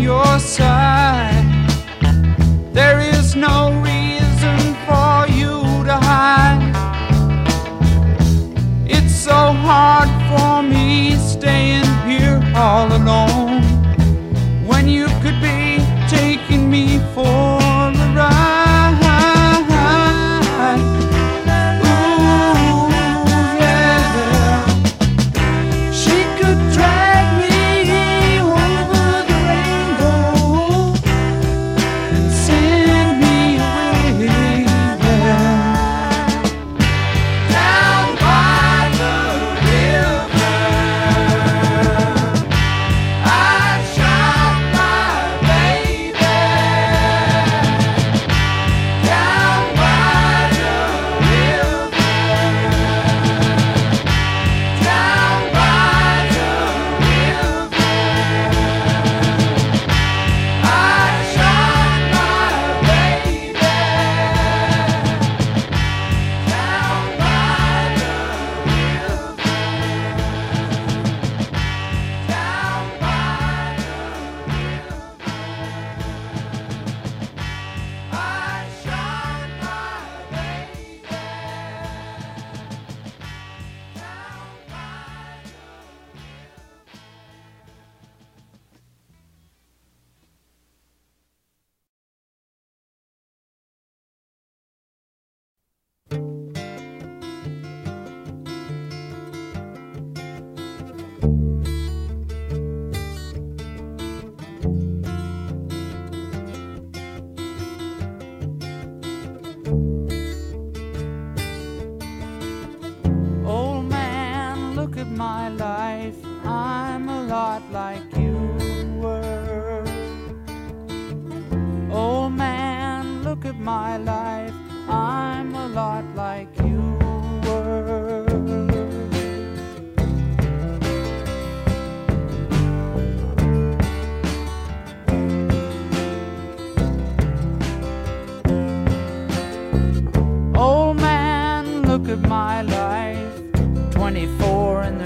your side. There is no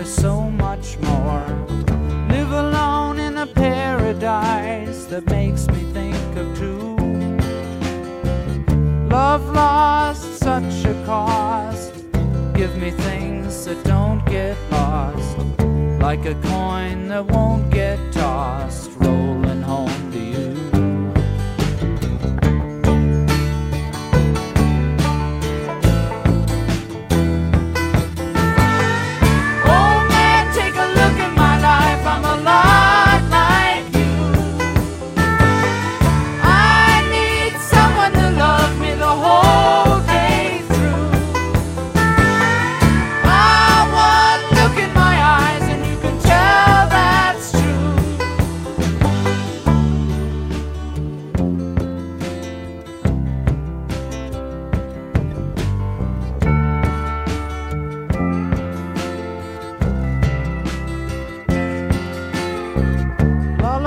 there's so much more. Live alone in a paradise that makes me think of two. Love lost such a cost. Give me things that don't get lost, like a coin that won't get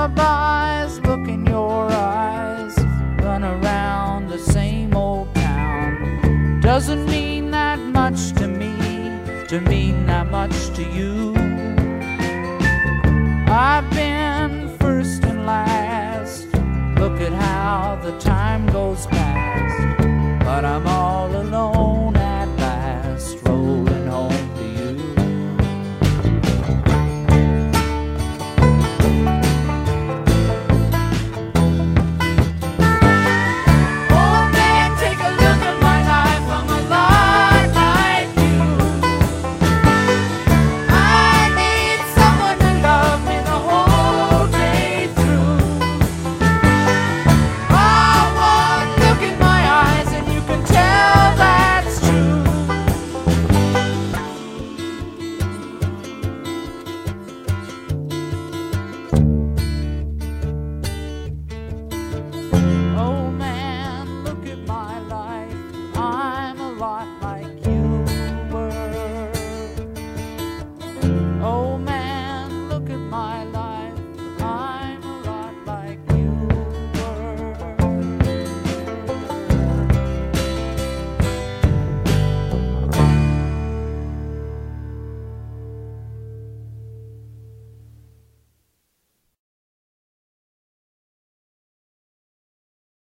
Lullabies look in your eyes, run around the same old town. Doesn't mean that much to me, to mean that much to you. I've been first and last. Look at how the time goes past.